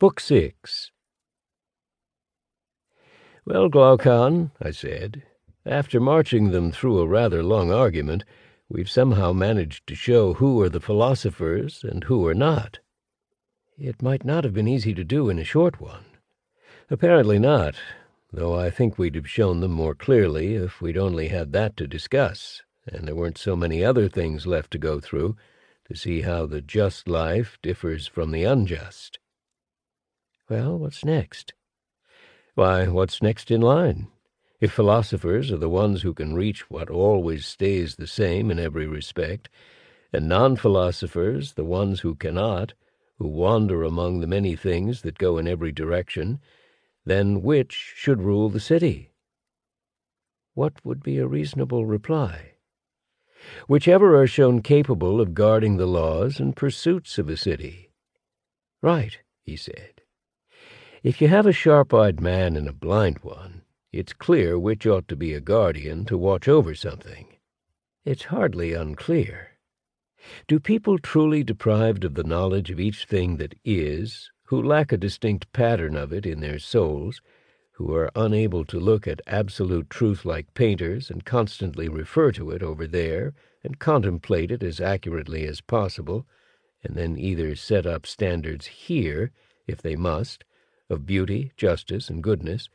Book Six. Well, Glaucon, I said, after marching them through a rather long argument, we've somehow managed to show who are the philosophers and who are not. It might not have been easy to do in a short one. Apparently not, though I think we'd have shown them more clearly if we'd only had that to discuss, and there weren't so many other things left to go through to see how the just life differs from the unjust. Well, what's next? Why, what's next in line? If philosophers are the ones who can reach what always stays the same in every respect, and non-philosophers the ones who cannot, who wander among the many things that go in every direction, then which should rule the city? What would be a reasonable reply? Whichever are shown capable of guarding the laws and pursuits of a city. Right, he said. If you have a sharp-eyed man and a blind one, it's clear which ought to be a guardian to watch over something. It's hardly unclear. Do people truly deprived of the knowledge of each thing that is, who lack a distinct pattern of it in their souls, who are unable to look at absolute truth like painters and constantly refer to it over there and contemplate it as accurately as possible, and then either set up standards here, if they must, of beauty, justice, and goodness,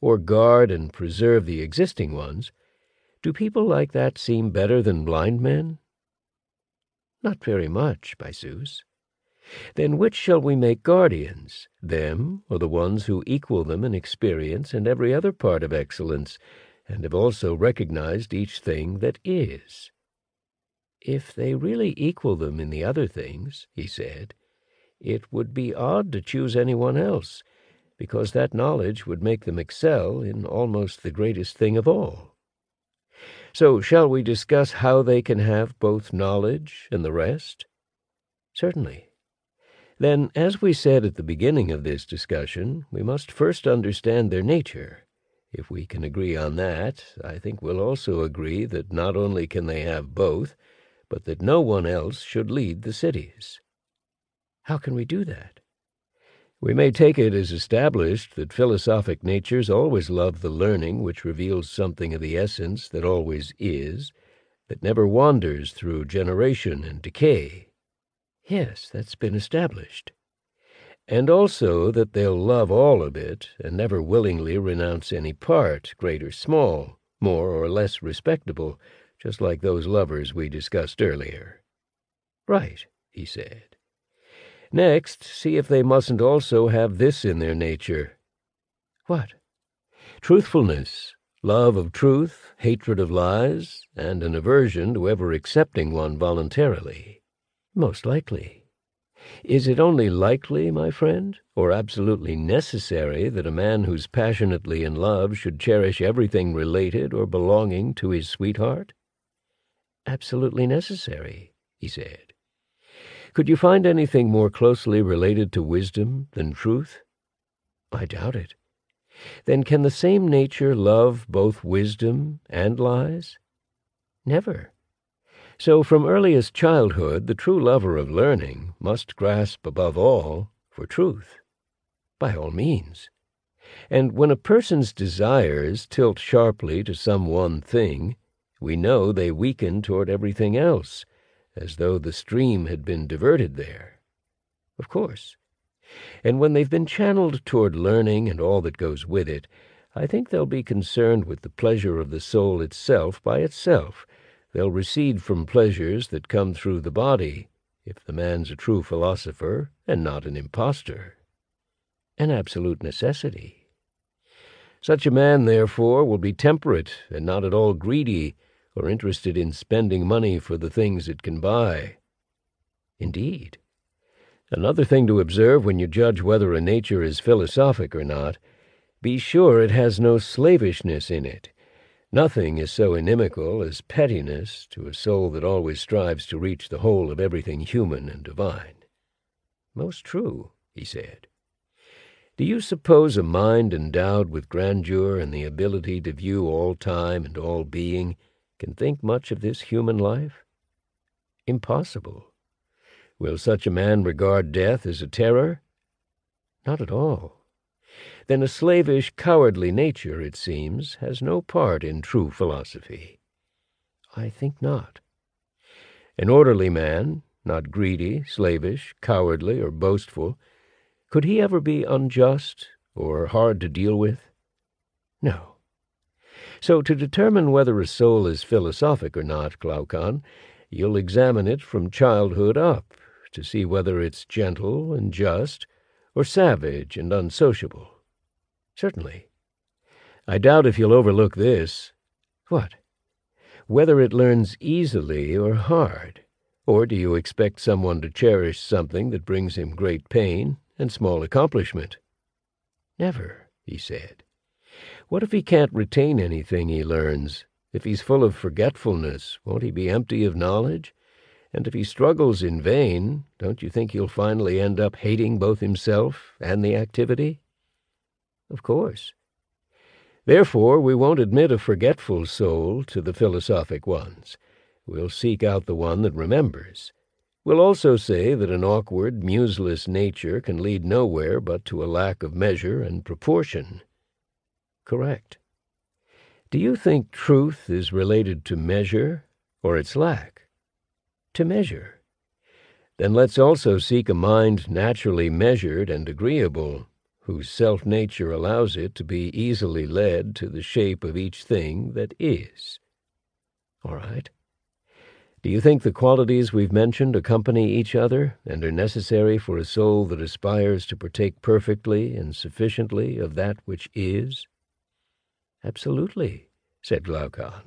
or guard and preserve the existing ones, do people like that seem better than blind men? Not very much, by Zeus. Then which shall we make guardians, them or the ones who equal them in experience and every other part of excellence, and have also recognized each thing that is? If they really equal them in the other things, he said, it would be odd to choose anyone else, because that knowledge would make them excel in almost the greatest thing of all. So shall we discuss how they can have both knowledge and the rest? Certainly. Then, as we said at the beginning of this discussion, we must first understand their nature. If we can agree on that, I think we'll also agree that not only can they have both, but that no one else should lead the cities. How can we do that? We may take it as established that philosophic natures always love the learning which reveals something of the essence that always is, that never wanders through generation and decay. Yes, that's been established. And also that they'll love all of it and never willingly renounce any part, great or small, more or less respectable, just like those lovers we discussed earlier. Right, he said. Next, see if they mustn't also have this in their nature. What? Truthfulness, love of truth, hatred of lies, and an aversion to ever accepting one voluntarily. Most likely. Is it only likely, my friend, or absolutely necessary that a man who's passionately in love should cherish everything related or belonging to his sweetheart? Absolutely necessary, he said. Could you find anything more closely related to wisdom than truth? I doubt it. Then can the same nature love both wisdom and lies? Never. So from earliest childhood, the true lover of learning must grasp above all for truth. By all means. And when a person's desires tilt sharply to some one thing, we know they weaken toward everything else, as though the stream had been diverted there. Of course. And when they've been channeled toward learning and all that goes with it, I think they'll be concerned with the pleasure of the soul itself by itself. They'll recede from pleasures that come through the body, if the man's a true philosopher and not an impostor. An absolute necessity. Such a man, therefore, will be temperate and not at all greedy, or interested in spending money for the things it can buy. Indeed. Another thing to observe when you judge whether a nature is philosophic or not, be sure it has no slavishness in it. Nothing is so inimical as pettiness to a soul that always strives to reach the whole of everything human and divine. Most true, he said. Do you suppose a mind endowed with grandeur and the ability to view all time and all being can think much of this human life? Impossible. Will such a man regard death as a terror? Not at all. Then a slavish, cowardly nature, it seems, has no part in true philosophy. I think not. An orderly man, not greedy, slavish, cowardly, or boastful, could he ever be unjust or hard to deal with? No. So to determine whether a soul is philosophic or not, Glaucon, you'll examine it from childhood up to see whether it's gentle and just or savage and unsociable. Certainly. I doubt if you'll overlook this. What? Whether it learns easily or hard. Or do you expect someone to cherish something that brings him great pain and small accomplishment? Never, he said. What if he can't retain anything he learns? If he's full of forgetfulness, won't he be empty of knowledge? And if he struggles in vain, don't you think he'll finally end up hating both himself and the activity? Of course. Therefore, we won't admit a forgetful soul to the philosophic ones. We'll seek out the one that remembers. We'll also say that an awkward, museless nature can lead nowhere but to a lack of measure and proportion. Correct. Do you think truth is related to measure or its lack? To measure. Then let's also seek a mind naturally measured and agreeable, whose self-nature allows it to be easily led to the shape of each thing that is. All right. Do you think the qualities we've mentioned accompany each other and are necessary for a soul that aspires to partake perfectly and sufficiently of that which is? Absolutely, said Glaucon.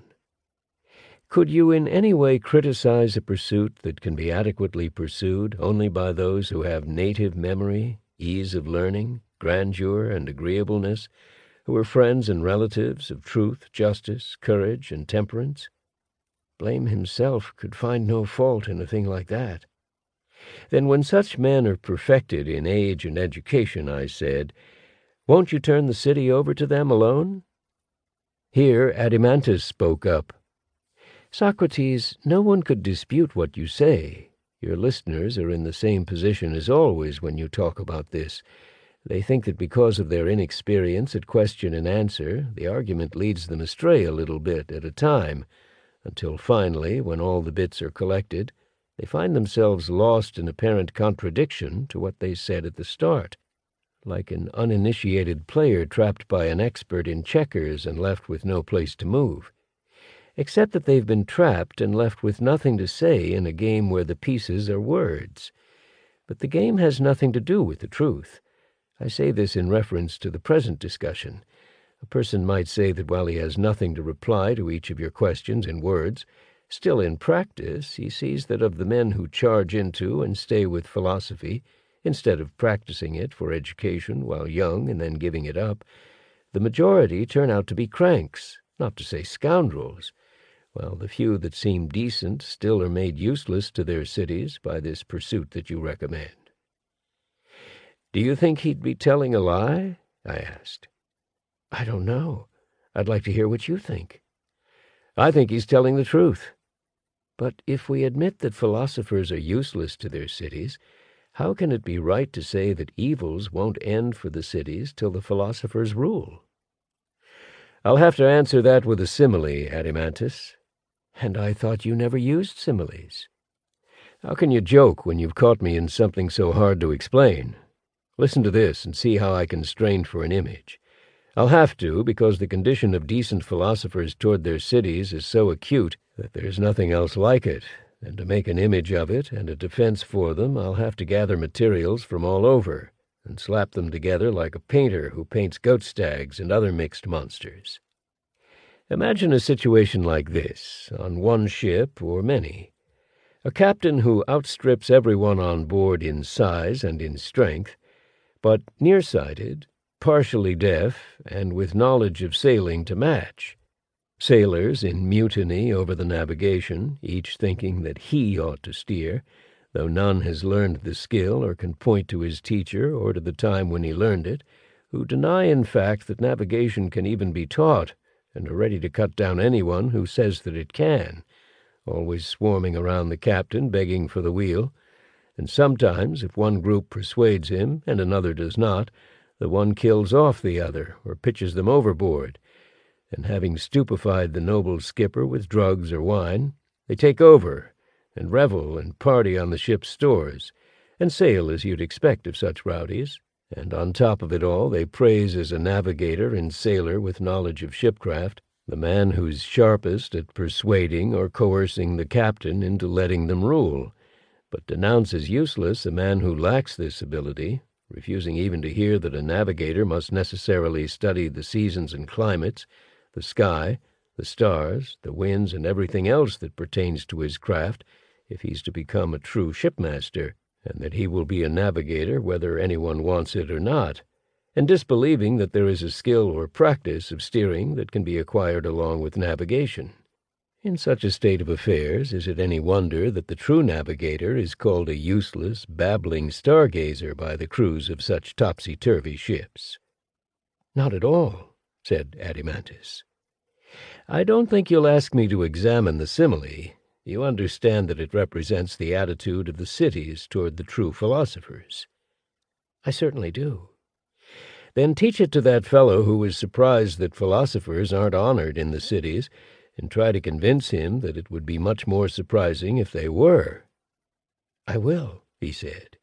Could you in any way criticize a pursuit that can be adequately pursued only by those who have native memory, ease of learning, grandeur, and agreeableness, who are friends and relatives of truth, justice, courage, and temperance? Blame himself could find no fault in a thing like that. Then when such men are perfected in age and education, I said, won't you turn the city over to them alone? Here Adeimantus spoke up. Socrates, no one could dispute what you say. Your listeners are in the same position as always when you talk about this. They think that because of their inexperience at question and answer, the argument leads them astray a little bit at a time, until finally, when all the bits are collected, they find themselves lost in apparent contradiction to what they said at the start, like an uninitiated player trapped by an expert in checkers and left with no place to move. Except that they've been trapped and left with nothing to say in a game where the pieces are words. But the game has nothing to do with the truth. I say this in reference to the present discussion. A person might say that while he has nothing to reply to each of your questions in words, still in practice he sees that of the men who charge into and stay with philosophy, instead of practicing it for education while young and then giving it up, the majority turn out to be cranks, not to say scoundrels, while the few that seem decent still are made useless to their cities by this pursuit that you recommend. Do you think he'd be telling a lie? I asked. I don't know. I'd like to hear what you think. I think he's telling the truth. But if we admit that philosophers are useless to their cities, how can it be right to say that evils won't end for the cities till the philosophers rule? I'll have to answer that with a simile, Adeimantus. And I thought you never used similes. How can you joke when you've caught me in something so hard to explain? Listen to this and see how I can strain for an image. I'll have to, because the condition of decent philosophers toward their cities is so acute that there's nothing else like it, and to make an image of it and a defense for them, I'll have to gather materials from all over and slap them together like a painter who paints goat stags and other mixed monsters. Imagine a situation like this, on one ship or many. A captain who outstrips everyone on board in size and in strength, but nearsighted, partially deaf, and with knowledge of sailing to match. Sailors in mutiny over the navigation, each thinking that he ought to steer, though none has learned the skill or can point to his teacher or to the time when he learned it, who deny in fact that navigation can even be taught, and are ready to cut down anyone who says that it can, always swarming around the captain begging for the wheel, and sometimes, if one group persuades him and another does not, the one kills off the other or pitches them overboard, and having stupefied the noble skipper with drugs or wine, they take over and revel and party on the ship's stores, and sail as you'd expect of such rowdies, and on top of it all they praise as a navigator and sailor with knowledge of shipcraft the man who's sharpest at persuading or coercing the captain into letting them rule, but denounce as useless a man who lacks this ability, refusing even to hear that a navigator must necessarily study the seasons and climates, the sky, the stars, the winds, and everything else that pertains to his craft, if he's to become a true shipmaster, and that he will be a navigator whether anyone wants it or not and disbelieving that there is a skill or practice of steering that can be acquired along with navigation. In such a state of affairs, is it any wonder that the true navigator is called a useless, babbling stargazer by the crews of such topsy-turvy ships? Not at all, said Adeimantus. I don't think you'll ask me to examine the simile. You understand that it represents the attitude of the cities toward the true philosophers. I certainly do. Then teach it to that fellow who is surprised that philosophers aren't honored in the cities, and try to convince him that it would be much more surprising if they were. I will, he said.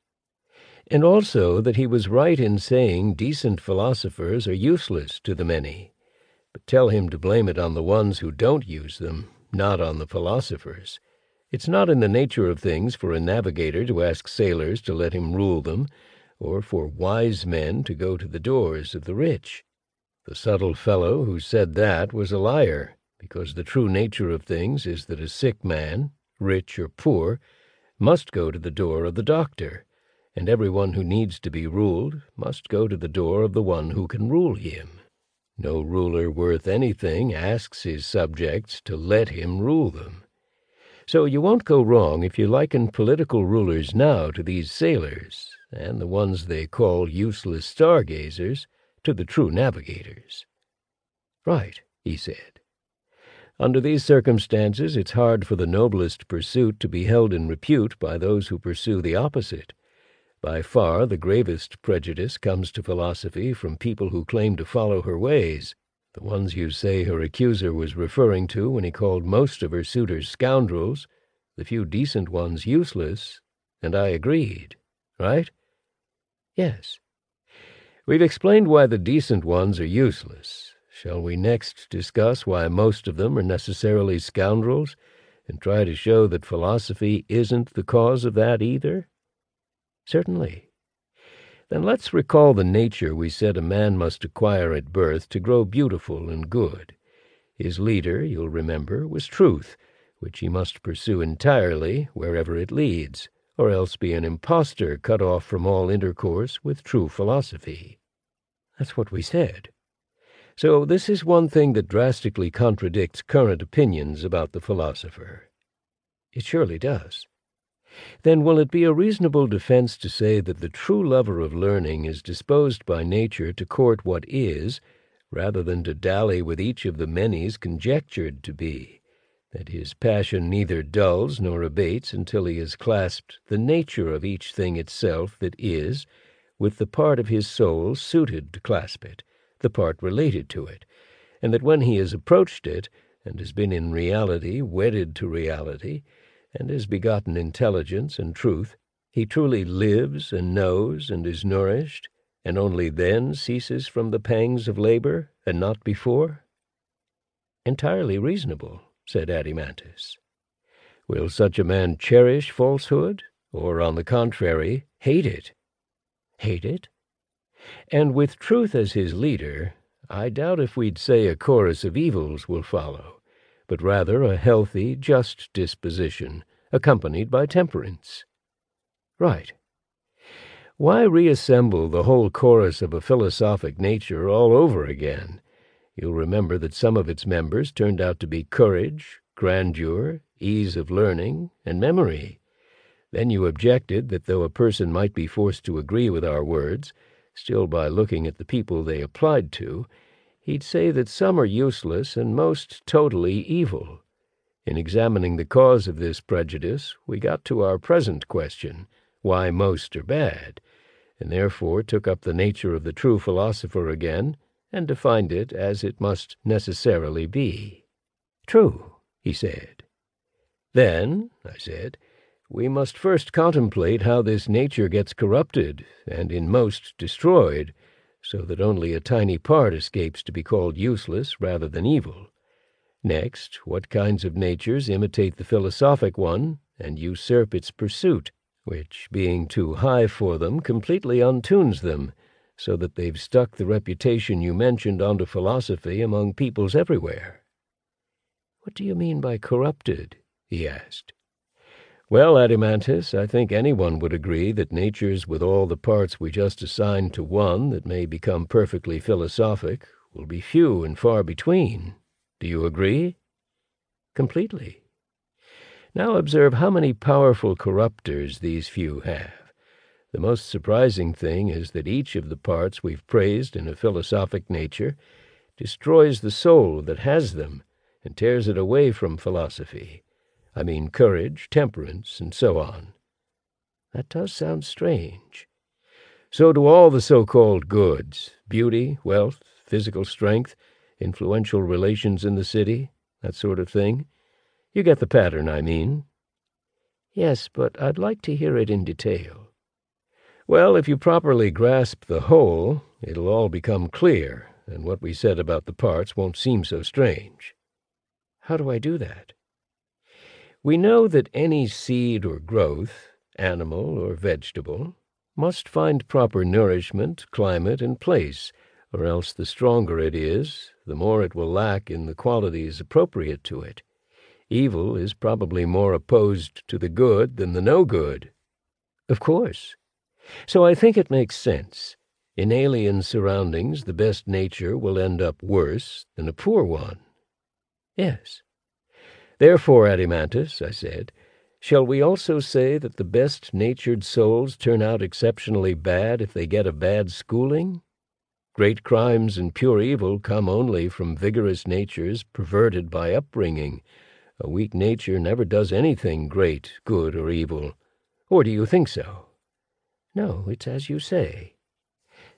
And also that he was right in saying decent philosophers are useless to the many. But tell him to blame it on the ones who don't use them, not on the philosophers. It's not in the nature of things for a navigator to ask sailors to let him rule them, or for wise men to go to the doors of the rich. The subtle fellow who said that was a liar, because the true nature of things is that a sick man, rich or poor, must go to the door of the doctor, and everyone who needs to be ruled must go to the door of the one who can rule him. No ruler worth anything asks his subjects to let him rule them. So you won't go wrong if you liken political rulers now to these sailors, and the ones they call useless stargazers to the true navigators. Right, he said. Under these circumstances, it's hard for the noblest pursuit to be held in repute by those who pursue the opposite. By far the gravest prejudice comes to philosophy from people who claim to follow her ways, the ones you say her accuser was referring to when he called most of her suitors scoundrels, the few decent ones useless, and I agreed, right? Yes. We've explained why the decent ones are useless. Shall we next discuss why most of them are necessarily scoundrels, and try to show that philosophy isn't the cause of that either? Certainly. Then let's recall the nature we said a man must acquire at birth to grow beautiful and good. His leader, you'll remember, was truth, which he must pursue entirely wherever it leads or else be an impostor cut off from all intercourse with true philosophy. That's what we said. So this is one thing that drastically contradicts current opinions about the philosopher. It surely does. Then will it be a reasonable defense to say that the true lover of learning is disposed by nature to court what is, rather than to dally with each of the many's conjectured to be? that his passion neither dulls nor abates until he has clasped the nature of each thing itself that is, with the part of his soul suited to clasp it, the part related to it, and that when he has approached it, and has been in reality wedded to reality, and has begotten intelligence and truth, he truly lives and knows and is nourished, and only then ceases from the pangs of labor, and not before? Entirely reasonable said Adeimantus. Will such a man cherish falsehood, or, on the contrary, hate it? Hate it? And with truth as his leader, I doubt if we'd say a chorus of evils will follow, but rather a healthy, just disposition, accompanied by temperance. Right. Why reassemble the whole chorus of a philosophic nature all over again, You'll remember that some of its members turned out to be courage, grandeur, ease of learning, and memory. Then you objected that though a person might be forced to agree with our words, still by looking at the people they applied to, he'd say that some are useless and most totally evil. In examining the cause of this prejudice, we got to our present question, why most are bad, and therefore took up the nature of the true philosopher again and defined it as it must necessarily be. True, he said. Then, I said, we must first contemplate how this nature gets corrupted, and in most destroyed, so that only a tiny part escapes to be called useless rather than evil. Next, what kinds of natures imitate the philosophic one and usurp its pursuit, which, being too high for them, completely untunes them, so that they've stuck the reputation you mentioned onto philosophy among peoples everywhere. What do you mean by corrupted? he asked. Well, Adeimantus, I think anyone would agree that natures with all the parts we just assigned to one that may become perfectly philosophic will be few and far between. Do you agree? Completely. Now observe how many powerful corruptors these few have. The most surprising thing is that each of the parts we've praised in a philosophic nature destroys the soul that has them and tears it away from philosophy. I mean courage, temperance, and so on. That does sound strange. So do all the so-called goods, beauty, wealth, physical strength, influential relations in the city, that sort of thing. You get the pattern, I mean. Yes, but I'd like to hear it in detail. Well, if you properly grasp the whole, it'll all become clear, and what we said about the parts won't seem so strange. How do I do that? We know that any seed or growth, animal or vegetable, must find proper nourishment, climate, and place, or else the stronger it is, the more it will lack in the qualities appropriate to it. Evil is probably more opposed to the good than the no good. Of course. So I think it makes sense. In alien surroundings, the best nature will end up worse than a poor one. Yes. Therefore, Adeimantus, I said, shall we also say that the best-natured souls turn out exceptionally bad if they get a bad schooling? Great crimes and pure evil come only from vigorous natures perverted by upbringing. A weak nature never does anything great, good, or evil. Or do you think so? No, it's as you say.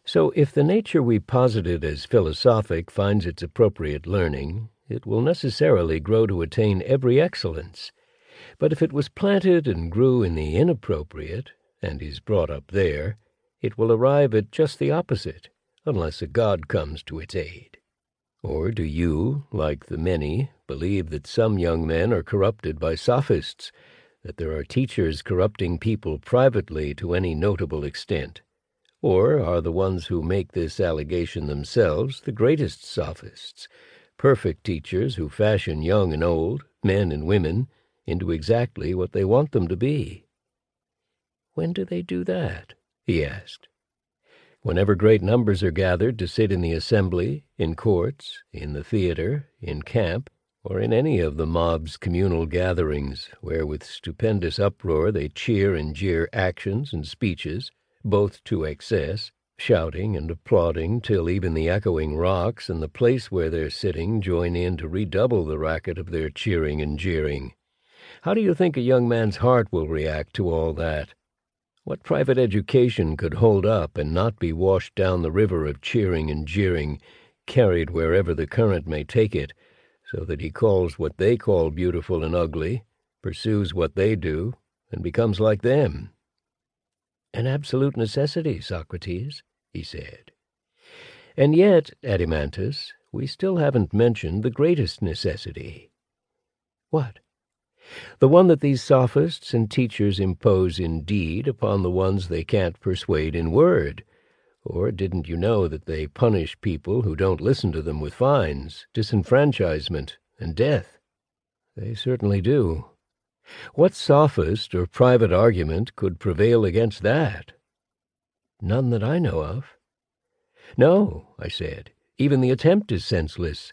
So if the nature we posited as philosophic finds its appropriate learning, it will necessarily grow to attain every excellence. But if it was planted and grew in the inappropriate, and is brought up there, it will arrive at just the opposite, unless a god comes to its aid. Or do you, like the many, believe that some young men are corrupted by sophists, that there are teachers corrupting people privately to any notable extent? Or are the ones who make this allegation themselves the greatest sophists, perfect teachers who fashion young and old, men and women, into exactly what they want them to be. When do they do that? he asked. Whenever great numbers are gathered to sit in the assembly, in courts, in the theater, in camp, or in any of the mob's communal gatherings, where with stupendous uproar they cheer and jeer actions and speeches, both to excess, shouting and applauding till even the echoing rocks and the place where they're sitting join in to redouble the racket of their cheering and jeering. How do you think a young man's heart will react to all that? What private education could hold up and not be washed down the river of cheering and jeering, carried wherever the current may take it, so that he calls what they call beautiful and ugly, pursues what they do, and becomes like them? An absolute necessity, Socrates he said. And yet, Adeimantus, we still haven't mentioned the greatest necessity. What? The one that these sophists and teachers impose in deed upon the ones they can't persuade in word. Or didn't you know that they punish people who don't listen to them with fines, disenfranchisement, and death? They certainly do. What sophist or private argument could prevail against that? None that I know of. No, I said, even the attempt is senseless.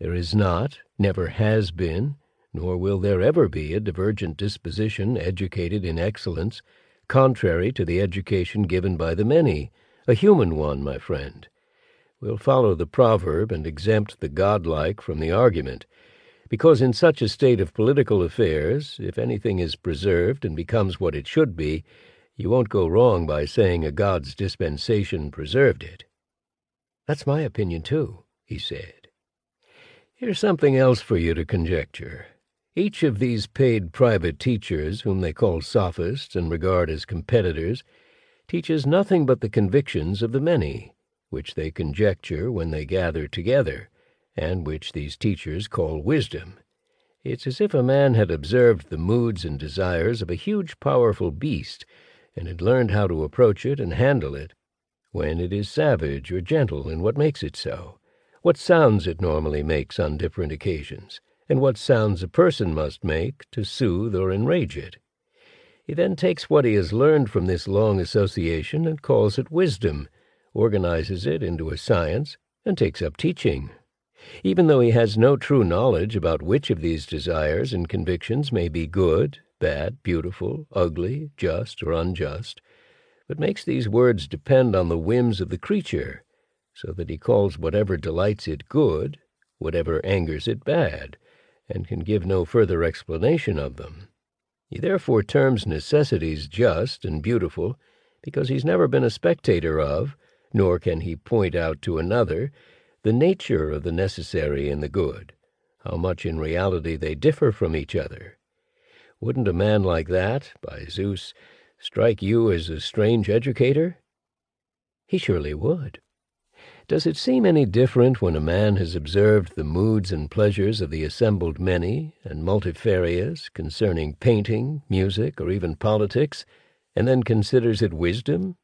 There is not, never has been, nor will there ever be a divergent disposition educated in excellence, contrary to the education given by the many, a human one, my friend. We'll follow the proverb and exempt the godlike from the argument, because in such a state of political affairs, if anything is preserved and becomes what it should be, You won't go wrong by saying a God's dispensation preserved it. That's my opinion, too, he said. Here's something else for you to conjecture. Each of these paid private teachers, whom they call sophists and regard as competitors, teaches nothing but the convictions of the many, which they conjecture when they gather together, and which these teachers call wisdom. It's as if a man had observed the moods and desires of a huge powerful beast, and had learned how to approach it and handle it, when it is savage or gentle, and what makes it so, what sounds it normally makes on different occasions and what sounds a person must make to soothe or enrage it. He then takes what he has learned from this long association and calls it wisdom, organizes it into a science, and takes up teaching. Even though he has no true knowledge about which of these desires and convictions may be good, bad, beautiful, ugly, just, or unjust, but makes these words depend on the whims of the creature, so that he calls whatever delights it good, whatever angers it bad, and can give no further explanation of them. He therefore terms necessities just and beautiful, because he's never been a spectator of, nor can he point out to another, the nature of the necessary and the good, how much in reality they differ from each other. Wouldn't a man like that, by Zeus, strike you as a strange educator? He surely would. Does it seem any different when a man has observed the moods and pleasures of the assembled many and multifarious concerning painting, music, or even politics, and then considers it wisdom?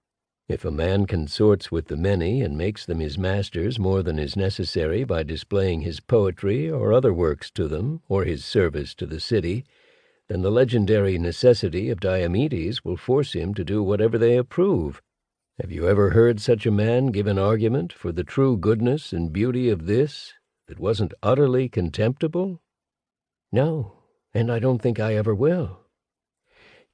If a man consorts with the many and makes them his masters more than is necessary by displaying his poetry or other works to them, or his service to the city, then the legendary necessity of Diomedes will force him to do whatever they approve have you ever heard such a man give an argument for the true goodness and beauty of this that wasn't utterly contemptible? No, and I don't think I ever will.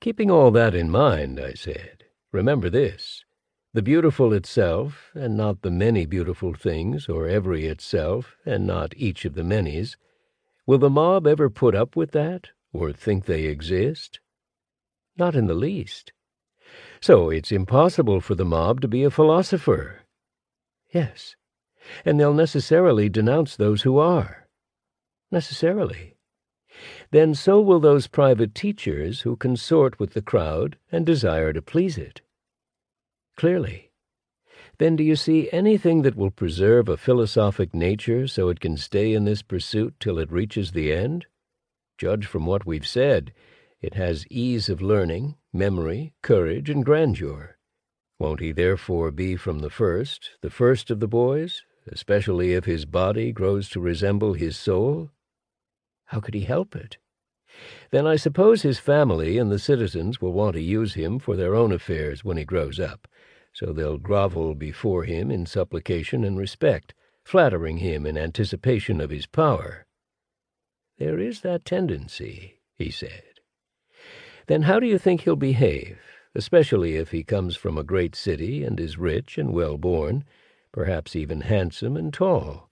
Keeping all that in mind, I said, remember this. The beautiful itself, and not the many beautiful things, or every itself, and not each of the many's. Will the mob ever put up with that, or think they exist? Not in the least. So it's impossible for the mob to be a philosopher. Yes, and they'll necessarily denounce those who are. Necessarily. Then so will those private teachers who consort with the crowd and desire to please it. Clearly. Then do you see anything that will preserve a philosophic nature so it can stay in this pursuit till it reaches the end? Judge from what we've said, it has ease of learning, memory, courage, and grandeur. Won't he therefore be from the first, the first of the boys, especially if his body grows to resemble his soul? How could he help it? Then I suppose his family and the citizens will want to use him for their own affairs when he grows up, so they'll grovel before him in supplication and respect, flattering him in anticipation of his power. There is that tendency, he said then how do you think he'll behave, especially if he comes from a great city and is rich and well born, perhaps even handsome and tall?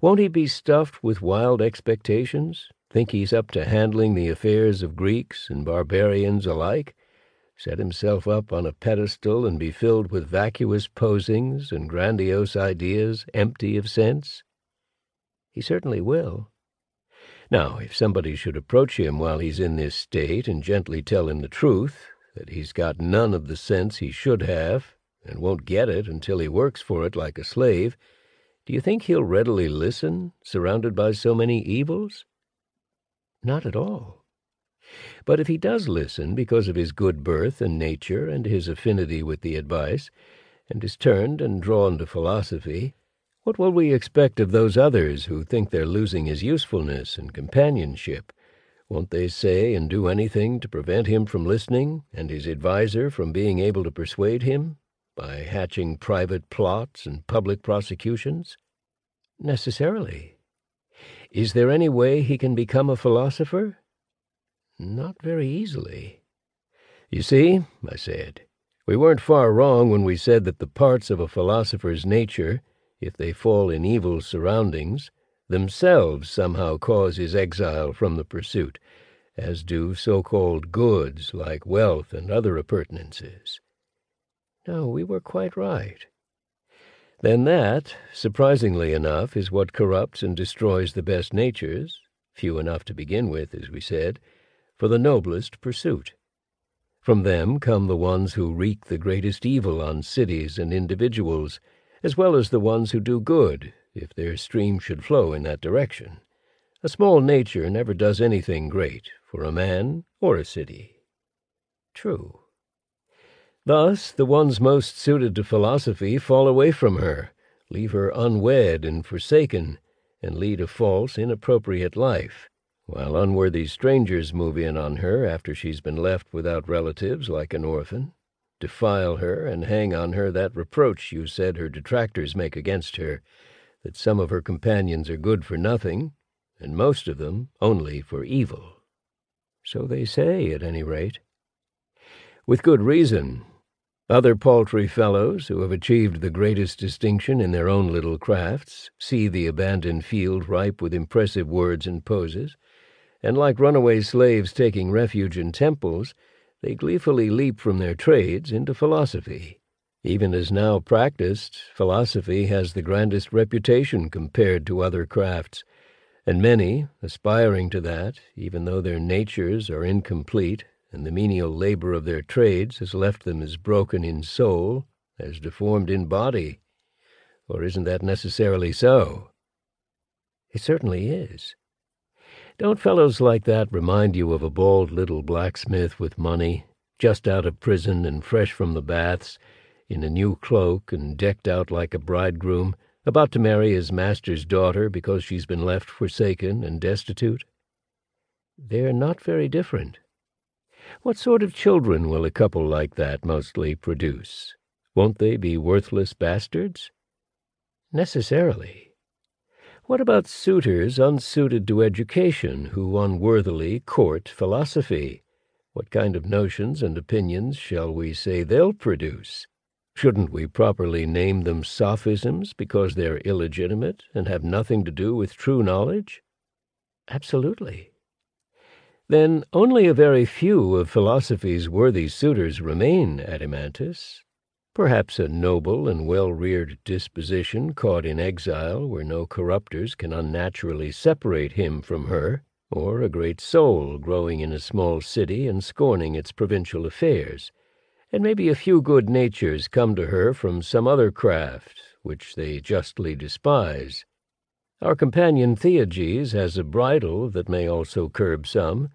Won't he be stuffed with wild expectations, think he's up to handling the affairs of Greeks and barbarians alike, set himself up on a pedestal and be filled with vacuous posings and grandiose ideas empty of sense? He certainly will. Now, if somebody should approach him while he's in this state and gently tell him the truth, that he's got none of the sense he should have, and won't get it until he works for it like a slave, do you think he'll readily listen, surrounded by so many evils? Not at all. But if he does listen because of his good birth and nature and his affinity with the advice, and is turned and drawn to philosophy, what will we expect of those others who think they're losing his usefulness and companionship? Won't they say and do anything to prevent him from listening and his adviser from being able to persuade him by hatching private plots and public prosecutions? Necessarily. Is there any way he can become a philosopher? Not very easily. You see, I said, we weren't far wrong when we said that the parts of a philosopher's nature if they fall in evil surroundings, themselves somehow causes exile from the pursuit, as do so-called goods like wealth and other appurtenances. No, we were quite right. Then that, surprisingly enough, is what corrupts and destroys the best natures, few enough to begin with, as we said, for the noblest pursuit. From them come the ones who wreak the greatest evil on cities and individuals, as well as the ones who do good, if their stream should flow in that direction. A small nature never does anything great for a man or a city. True. Thus, the ones most suited to philosophy fall away from her, leave her unwed and forsaken, and lead a false, inappropriate life, while unworthy strangers move in on her after she's been left without relatives like an orphan, defile her, and hang on her that reproach you said her detractors make against her, that some of her companions are good for nothing, and most of them only for evil. So they say, at any rate. With good reason. Other paltry fellows, who have achieved the greatest distinction in their own little crafts, see the abandoned field ripe with impressive words and poses, and like runaway slaves taking refuge in temples, they gleefully leap from their trades into philosophy. Even as now practiced, philosophy has the grandest reputation compared to other crafts, and many, aspiring to that, even though their natures are incomplete and the menial labor of their trades has left them as broken in soul as deformed in body. Or isn't that necessarily so? It certainly is. Don't fellows like that remind you of a bald little blacksmith with money, just out of prison and fresh from the baths, in a new cloak and decked out like a bridegroom, about to marry his master's daughter because she's been left forsaken and destitute? They're not very different. What sort of children will a couple like that mostly produce? Won't they be worthless bastards? Necessarily. What about suitors unsuited to education who unworthily court philosophy? What kind of notions and opinions shall we say they'll produce? Shouldn't we properly name them sophisms because they're illegitimate and have nothing to do with true knowledge? Absolutely. Then only a very few of philosophy's worthy suitors remain, Adeimantus. Perhaps a noble and well-reared disposition caught in exile where no corruptors can unnaturally separate him from her, or a great soul growing in a small city and scorning its provincial affairs and maybe a few good natures come to her from some other craft, which they justly despise. Our companion Theages has a bridle that may also curb some.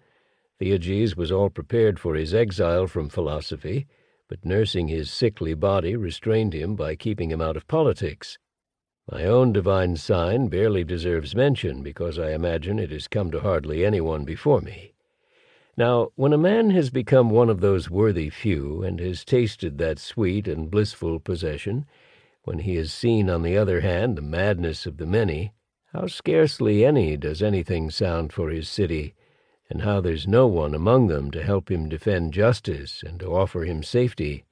Theages was all prepared for his exile from philosophy, but nursing his sickly body restrained him by keeping him out of politics. My own divine sign barely deserves mention, because I imagine it has come to hardly anyone before me. Now, when a man has become one of those worthy few, and has tasted that sweet and blissful possession, when he has seen, on the other hand, the madness of the many, how scarcely any does anything sound for his city, and how there's no one among them to help him defend justice and to offer him safety.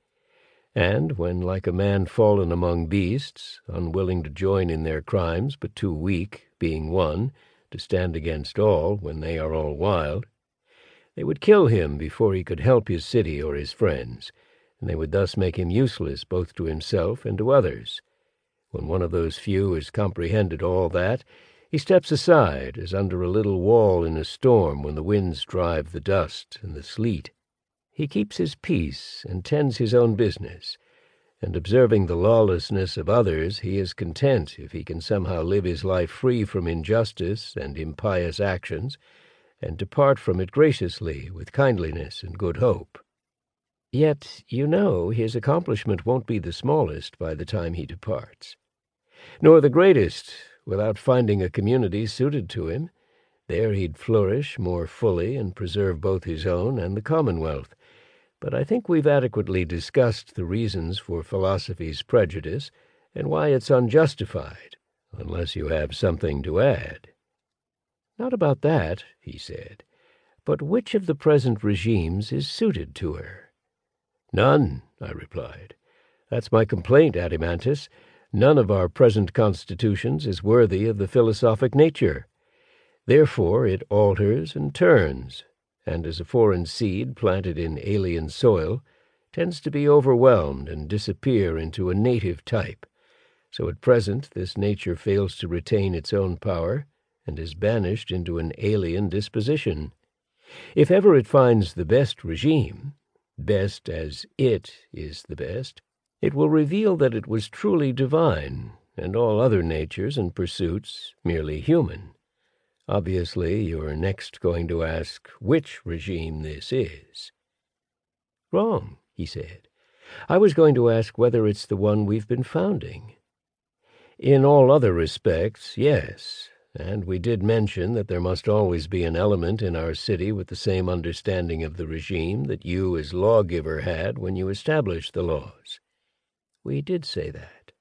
And when, like a man fallen among beasts, unwilling to join in their crimes, but too weak, being one, to stand against all when they are all wild, they would kill him before he could help his city or his friends, and they would thus make him useless both to himself and to others. When one of those few has comprehended all that, he steps aside as under a little wall in a storm when the winds drive the dust and the sleet. He keeps his peace and tends his own business, and observing the lawlessness of others, he is content if he can somehow live his life free from injustice and impious actions, and depart from it graciously with kindliness and good hope. Yet, you know, his accomplishment won't be the smallest by the time he departs, nor the greatest without finding a community suited to him. There he'd flourish more fully and preserve both his own and the commonwealth. But I think we've adequately discussed the reasons for philosophy's prejudice and why it's unjustified, unless you have something to add. Not about that, he said, but which of the present regimes is suited to her? None, I replied. That's my complaint, Adeimantus. None of our present constitutions is worthy of the philosophic nature. Therefore it alters and turns, and as a foreign seed planted in alien soil, tends to be overwhelmed and disappear into a native type. So at present this nature fails to retain its own power and is banished into an alien disposition. If ever it finds the best regime, best as it is the best, it will reveal that it was truly divine, and all other natures and pursuits merely human. Obviously, you're next going to ask which regime this is. Wrong, he said. I was going to ask whether it's the one we've been founding. In all other respects, yes, and we did mention that there must always be an element in our city with the same understanding of the regime that you as lawgiver had when you established the laws. We did say that.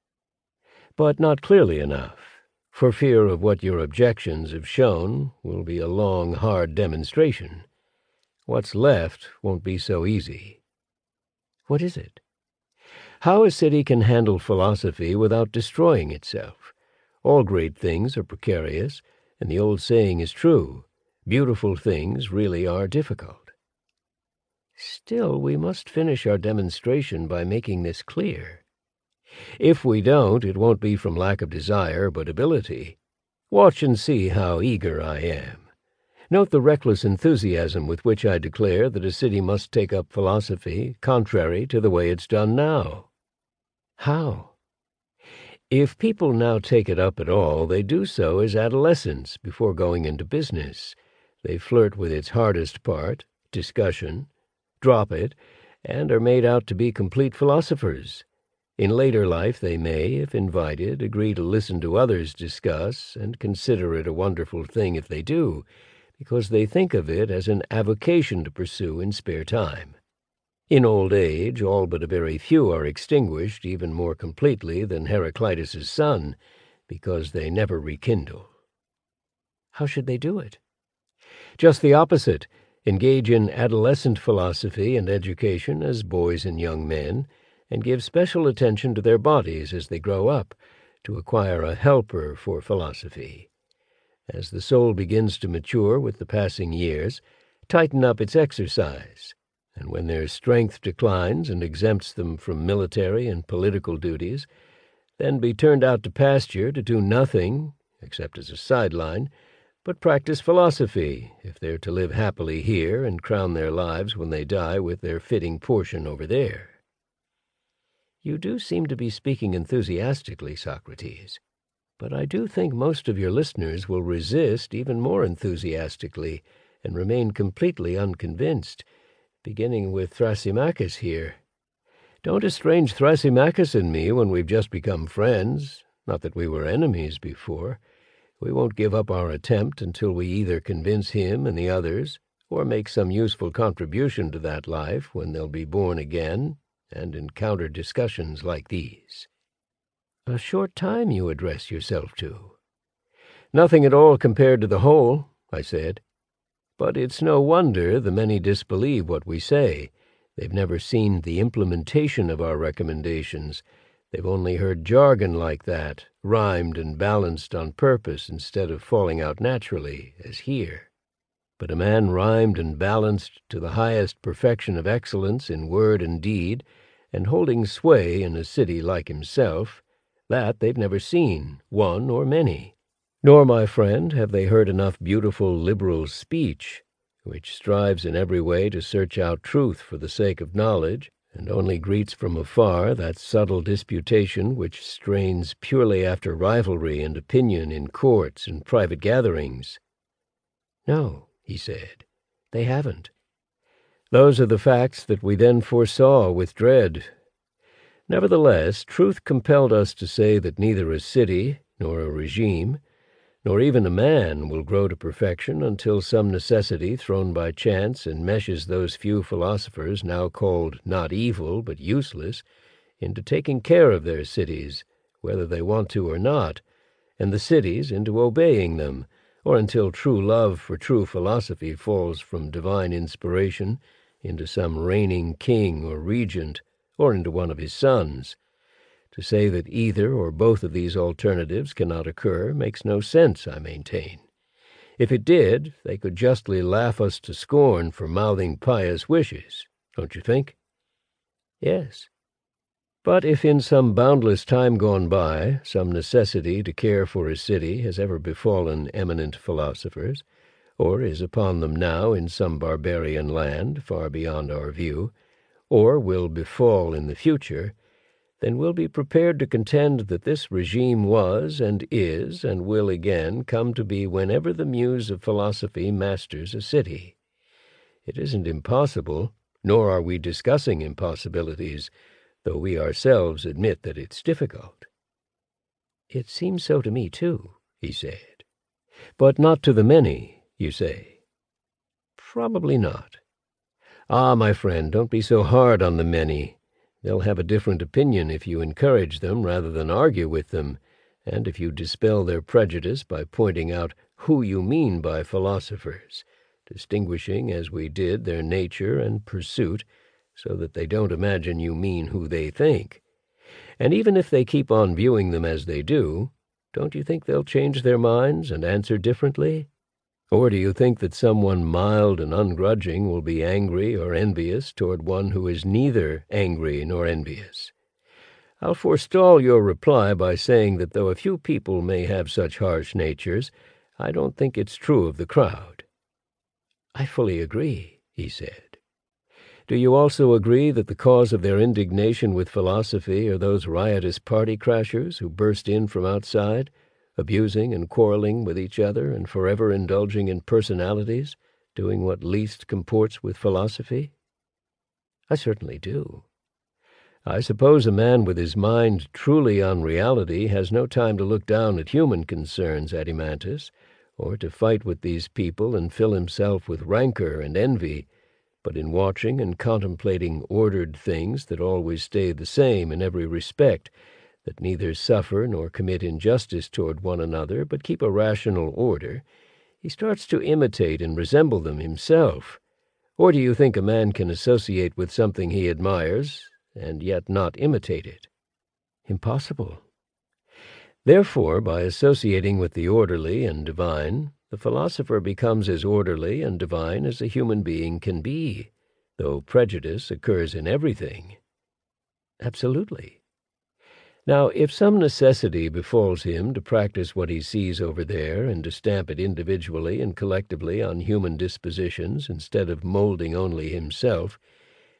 But not clearly enough, for fear of what your objections have shown will be a long, hard demonstration. What's left won't be so easy. What is it? How a city can handle philosophy without destroying itself all great things are precarious, and the old saying is true. Beautiful things really are difficult. Still, we must finish our demonstration by making this clear. If we don't, it won't be from lack of desire, but ability. Watch and see how eager I am. Note the reckless enthusiasm with which I declare that a city must take up philosophy contrary to the way it's done now. How? If people now take it up at all, they do so as adolescents before going into business. They flirt with its hardest part, discussion, drop it, and are made out to be complete philosophers. In later life they may, if invited, agree to listen to others discuss and consider it a wonderful thing if they do, because they think of it as an avocation to pursue in spare time. In old age, all but a very few are extinguished even more completely than Heraclitus's sun, because they never rekindle. How should they do it? Just the opposite. Engage in adolescent philosophy and education as boys and young men, and give special attention to their bodies as they grow up, to acquire a helper for philosophy. As the soul begins to mature with the passing years, tighten up its exercise and when their strength declines and exempts them from military and political duties, then be turned out to pasture to do nothing, except as a sideline, but practice philosophy, if they're to live happily here and crown their lives when they die with their fitting portion over there. You do seem to be speaking enthusiastically, Socrates, but I do think most of your listeners will resist even more enthusiastically and remain completely unconvinced beginning with Thrasymachus here. Don't estrange Thrasymachus and me when we've just become friends, not that we were enemies before. We won't give up our attempt until we either convince him and the others, or make some useful contribution to that life when they'll be born again and encounter discussions like these. A short time you address yourself to. Nothing at all compared to the whole, I said. But it's no wonder the many disbelieve what we say. They've never seen the implementation of our recommendations. They've only heard jargon like that, rhymed and balanced on purpose instead of falling out naturally, as here. But a man rhymed and balanced to the highest perfection of excellence in word and deed, and holding sway in a city like himself, that they've never seen, one or many. Nor, my friend, have they heard enough beautiful liberal speech, which strives in every way to search out truth for the sake of knowledge, and only greets from afar that subtle disputation which strains purely after rivalry and opinion in courts and private gatherings. No, he said, they haven't. Those are the facts that we then foresaw with dread. Nevertheless, truth compelled us to say that neither a city nor a regime nor even a man will grow to perfection until some necessity thrown by chance enmeshes those few philosophers now called not evil but useless into taking care of their cities, whether they want to or not, and the cities into obeying them, or until true love for true philosophy falls from divine inspiration into some reigning king or regent, or into one of his sons. To say that either or both of these alternatives cannot occur makes no sense, I maintain. If it did, they could justly laugh us to scorn for mouthing pious wishes, don't you think? Yes. But if in some boundless time gone by some necessity to care for a city has ever befallen eminent philosophers, or is upon them now in some barbarian land far beyond our view, or will befall in the future, then we'll be prepared to contend that this regime was and is and will again come to be whenever the muse of philosophy masters a city. It isn't impossible, nor are we discussing impossibilities, though we ourselves admit that it's difficult. It seems so to me, too, he said. But not to the many, you say. Probably not. Ah, my friend, don't be so hard on the many. They'll have a different opinion if you encourage them rather than argue with them, and if you dispel their prejudice by pointing out who you mean by philosophers, distinguishing, as we did, their nature and pursuit, so that they don't imagine you mean who they think. And even if they keep on viewing them as they do, don't you think they'll change their minds and answer differently? Or do you think that someone mild and ungrudging will be angry or envious toward one who is neither angry nor envious? I'll forestall your reply by saying that though a few people may have such harsh natures, I don't think it's true of the crowd. I fully agree, he said. Do you also agree that the cause of their indignation with philosophy are those riotous party crashers who burst in from outside, abusing and quarreling with each other and forever indulging in personalities, doing what least comports with philosophy? I certainly do. I suppose a man with his mind truly on reality has no time to look down at human concerns, Adeimantus, or to fight with these people and fill himself with rancor and envy, but in watching and contemplating ordered things that always stay the same in every respect, that neither suffer nor commit injustice toward one another, but keep a rational order, he starts to imitate and resemble them himself. Or do you think a man can associate with something he admires, and yet not imitate it? Impossible. Therefore, by associating with the orderly and divine, the philosopher becomes as orderly and divine as a human being can be, though prejudice occurs in everything. Absolutely. Now, if some necessity befalls him to practice what he sees over there and to stamp it individually and collectively on human dispositions instead of molding only himself,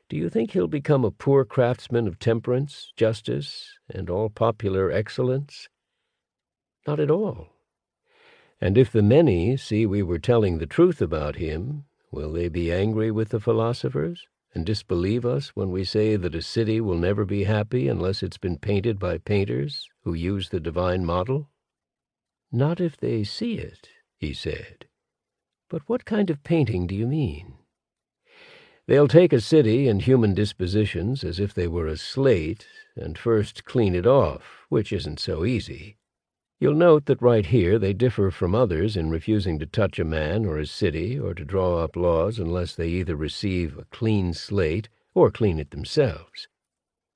do you think he'll become a poor craftsman of temperance, justice, and all popular excellence? Not at all. And if the many see we were telling the truth about him, will they be angry with the philosophers, and disbelieve us when we say that a city will never be happy unless it's been painted by painters who use the divine model? Not if they see it, he said. But what kind of painting do you mean? They'll take a city and human dispositions as if they were a slate, and first clean it off, which isn't so easy. You'll note that right here they differ from others in refusing to touch a man or a city or to draw up laws unless they either receive a clean slate or clean it themselves.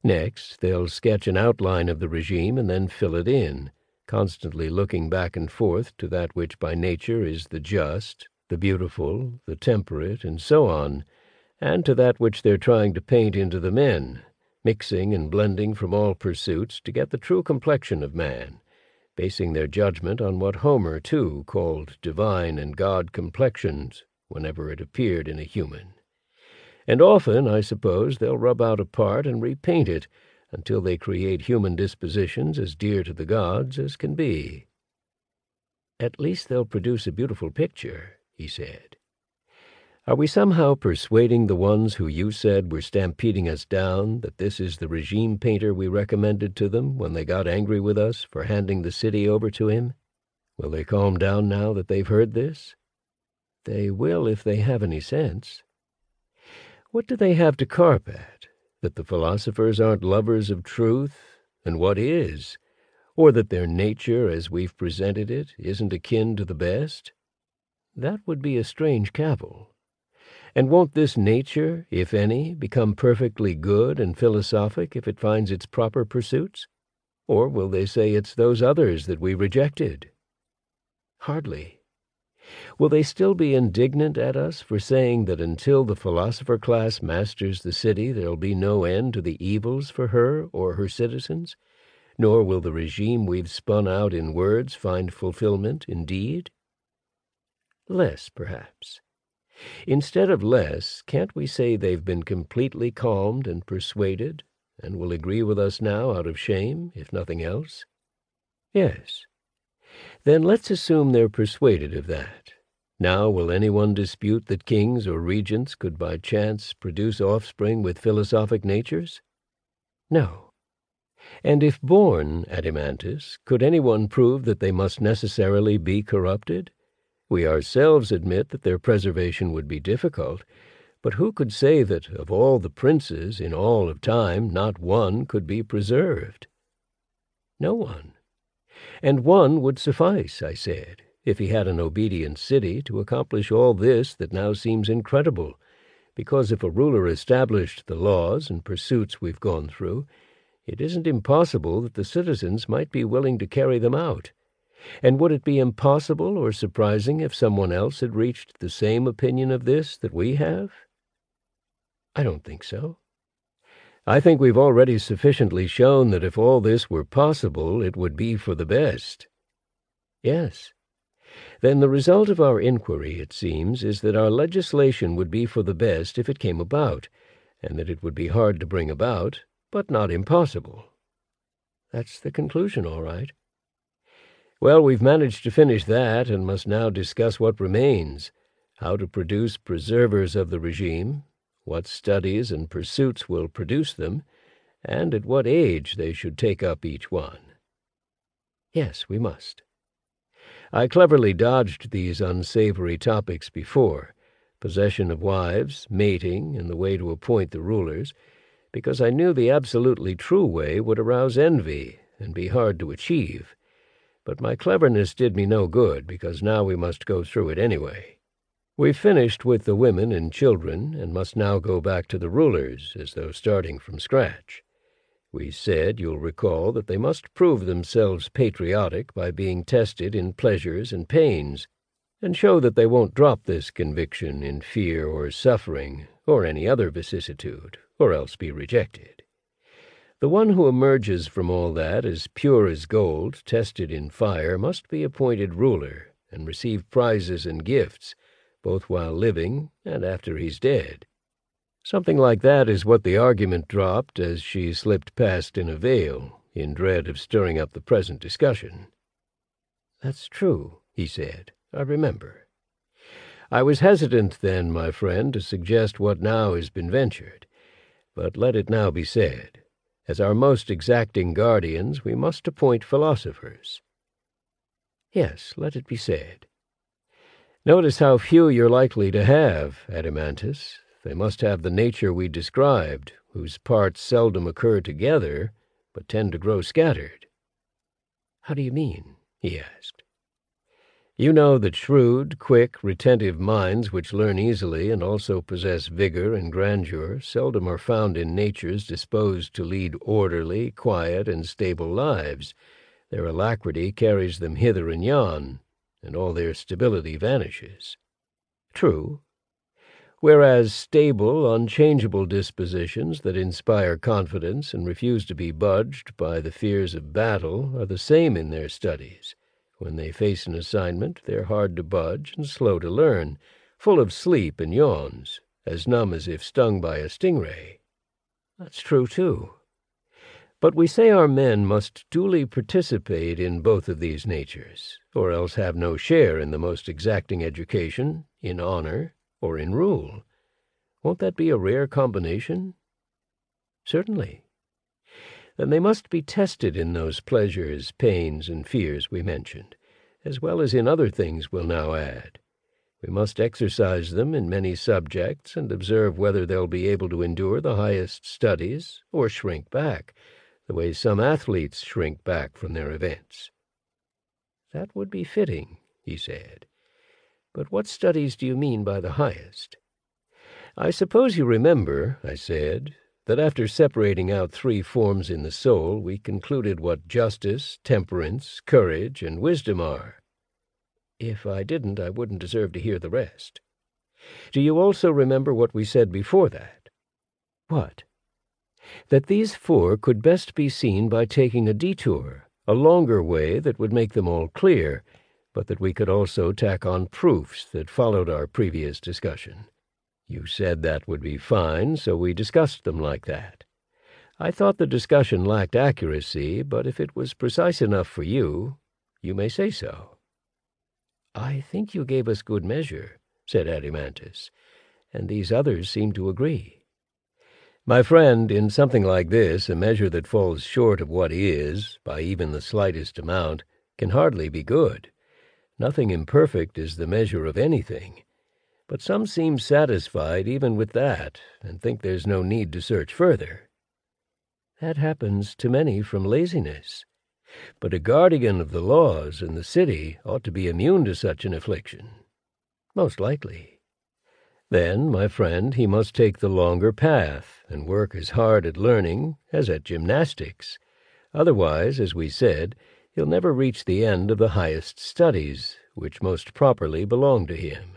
Next, they'll sketch an outline of the regime and then fill it in, constantly looking back and forth to that which by nature is the just, the beautiful, the temperate, and so on, and to that which they're trying to paint into the men, mixing and blending from all pursuits to get the true complexion of man basing their judgment on what Homer, too, called divine and God complexions whenever it appeared in a human. And often, I suppose, they'll rub out a part and repaint it until they create human dispositions as dear to the gods as can be. At least they'll produce a beautiful picture, he said. Are we somehow persuading the ones who you said were stampeding us down that this is the regime painter we recommended to them when they got angry with us for handing the city over to him? Will they calm down now that they've heard this? They will if they have any sense. What do they have to carp at? That the philosophers aren't lovers of truth, and what is? Or that their nature, as we've presented it, isn't akin to the best? That would be a strange cavil. And won't this nature, if any, become perfectly good and philosophic if it finds its proper pursuits? Or will they say it's those others that we rejected? Hardly. Will they still be indignant at us for saying that until the philosopher class masters the city there'll be no end to the evils for her or her citizens? Nor will the regime we've spun out in words find fulfillment in deed? Less, perhaps. Instead of less, can't we say they've been completely calmed and persuaded, and will agree with us now out of shame, if nothing else? Yes. Then let's assume they're persuaded of that. Now will anyone dispute that kings or regents could by chance produce offspring with philosophic natures? No. And if born, Adeimantus, could anyone prove that they must necessarily be corrupted? We ourselves admit that their preservation would be difficult, but who could say that, of all the princes in all of time, not one could be preserved? No one. And one would suffice, I said, if he had an obedient city to accomplish all this that now seems incredible, because if a ruler established the laws and pursuits we've gone through, it isn't impossible that the citizens might be willing to carry them out. And would it be impossible or surprising if someone else had reached the same opinion of this that we have? I don't think so. I think we've already sufficiently shown that if all this were possible, it would be for the best. Yes. Then the result of our inquiry, it seems, is that our legislation would be for the best if it came about, and that it would be hard to bring about, but not impossible. That's the conclusion, all right. Well, we've managed to finish that and must now discuss what remains how to produce preservers of the regime, what studies and pursuits will produce them, and at what age they should take up each one. Yes, we must. I cleverly dodged these unsavory topics before possession of wives, mating, and the way to appoint the rulers because I knew the absolutely true way would arouse envy and be hard to achieve but my cleverness did me no good, because now we must go through it anyway. We've finished with the women and children, and must now go back to the rulers, as though starting from scratch. We said, you'll recall, that they must prove themselves patriotic by being tested in pleasures and pains, and show that they won't drop this conviction in fear or suffering, or any other vicissitude, or else be rejected. The one who emerges from all that as pure as gold, tested in fire, must be appointed ruler and receive prizes and gifts, both while living and after he's dead. Something like that is what the argument dropped as she slipped past in a veil, in dread of stirring up the present discussion. That's true, he said. I remember. I was hesitant then, my friend, to suggest what now has been ventured, but let it now be said. As our most exacting guardians, we must appoint philosophers. Yes, let it be said. Notice how few you're likely to have, Adeimantus. They must have the nature we described, whose parts seldom occur together, but tend to grow scattered. How do you mean? he asked. You know that shrewd, quick, retentive minds which learn easily and also possess vigor and grandeur seldom are found in natures disposed to lead orderly, quiet, and stable lives. Their alacrity carries them hither and yon, and all their stability vanishes. True. Whereas stable, unchangeable dispositions that inspire confidence and refuse to be budged by the fears of battle are the same in their studies when they face an assignment, they're hard to budge and slow to learn, full of sleep and yawns, as numb as if stung by a stingray. That's true, too. But we say our men must duly participate in both of these natures, or else have no share in the most exacting education, in honor, or in rule. Won't that be a rare combination? Certainly then they must be tested in those pleasures, pains, and fears we mentioned, as well as in other things we'll now add. We must exercise them in many subjects and observe whether they'll be able to endure the highest studies or shrink back, the way some athletes shrink back from their events. That would be fitting, he said. But what studies do you mean by the highest? I suppose you remember, I said, that after separating out three forms in the soul, we concluded what justice, temperance, courage, and wisdom are. If I didn't, I wouldn't deserve to hear the rest. Do you also remember what we said before that? What? That these four could best be seen by taking a detour, a longer way that would make them all clear, but that we could also tack on proofs that followed our previous discussion. You said that would be fine, so we discussed them like that. I thought the discussion lacked accuracy, but if it was precise enough for you, you may say so. I think you gave us good measure, said Adeimantus, and these others seem to agree. My friend, in something like this, a measure that falls short of what is, by even the slightest amount, can hardly be good. Nothing imperfect is the measure of anything. But some seem satisfied even with that, and think there's no need to search further. That happens to many from laziness. But a guardian of the laws in the city ought to be immune to such an affliction. Most likely. Then, my friend, he must take the longer path, and work as hard at learning as at gymnastics. Otherwise, as we said, he'll never reach the end of the highest studies, which most properly belong to him.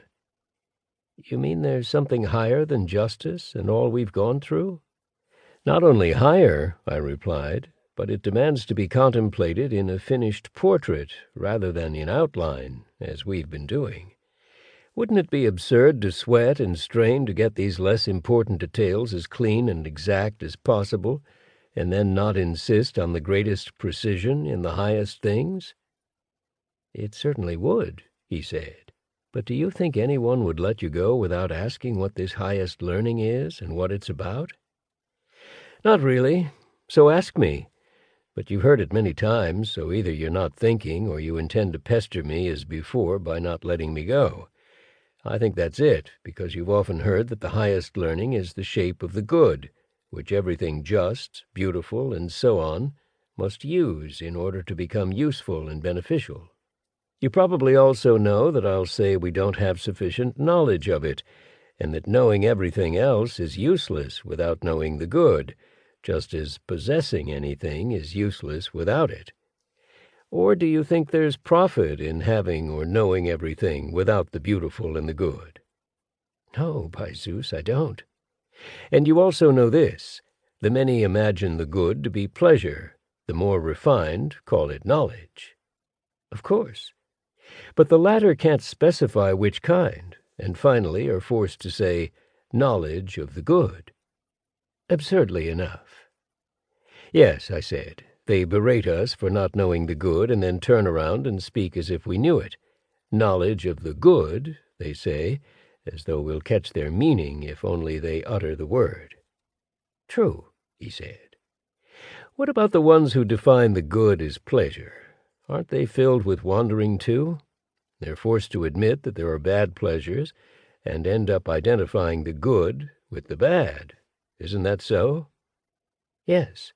You mean there's something higher than justice and all we've gone through? Not only higher, I replied, but it demands to be contemplated in a finished portrait rather than in outline, as we've been doing. Wouldn't it be absurd to sweat and strain to get these less important details as clean and exact as possible, and then not insist on the greatest precision in the highest things? It certainly would, he said. But do you think anyone would let you go without asking what this highest learning is and what it's about? Not really. So ask me. But you've heard it many times, so either you're not thinking or you intend to pester me as before by not letting me go. I think that's it, because you've often heard that the highest learning is the shape of the good, which everything just, beautiful, and so on must use in order to become useful and beneficial. You probably also know that I'll say we don't have sufficient knowledge of it, and that knowing everything else is useless without knowing the good, just as possessing anything is useless without it? Or do you think there's profit in having or knowing everything without the beautiful and the good? No, by Zeus, I don't. And you also know this, the many imagine the good to be pleasure, the more refined call it knowledge. Of course. But the latter can't specify which kind, and finally are forced to say, knowledge of the good. Absurdly enough. Yes, I said. They berate us for not knowing the good and then turn around and speak as if we knew it. Knowledge of the good, they say, as though we'll catch their meaning if only they utter the word. True, he said. What about the ones who define the good as pleasure? Aren't they filled with wandering too? They're forced to admit that there are bad pleasures and end up identifying the good with the bad. Isn't that so? Yes.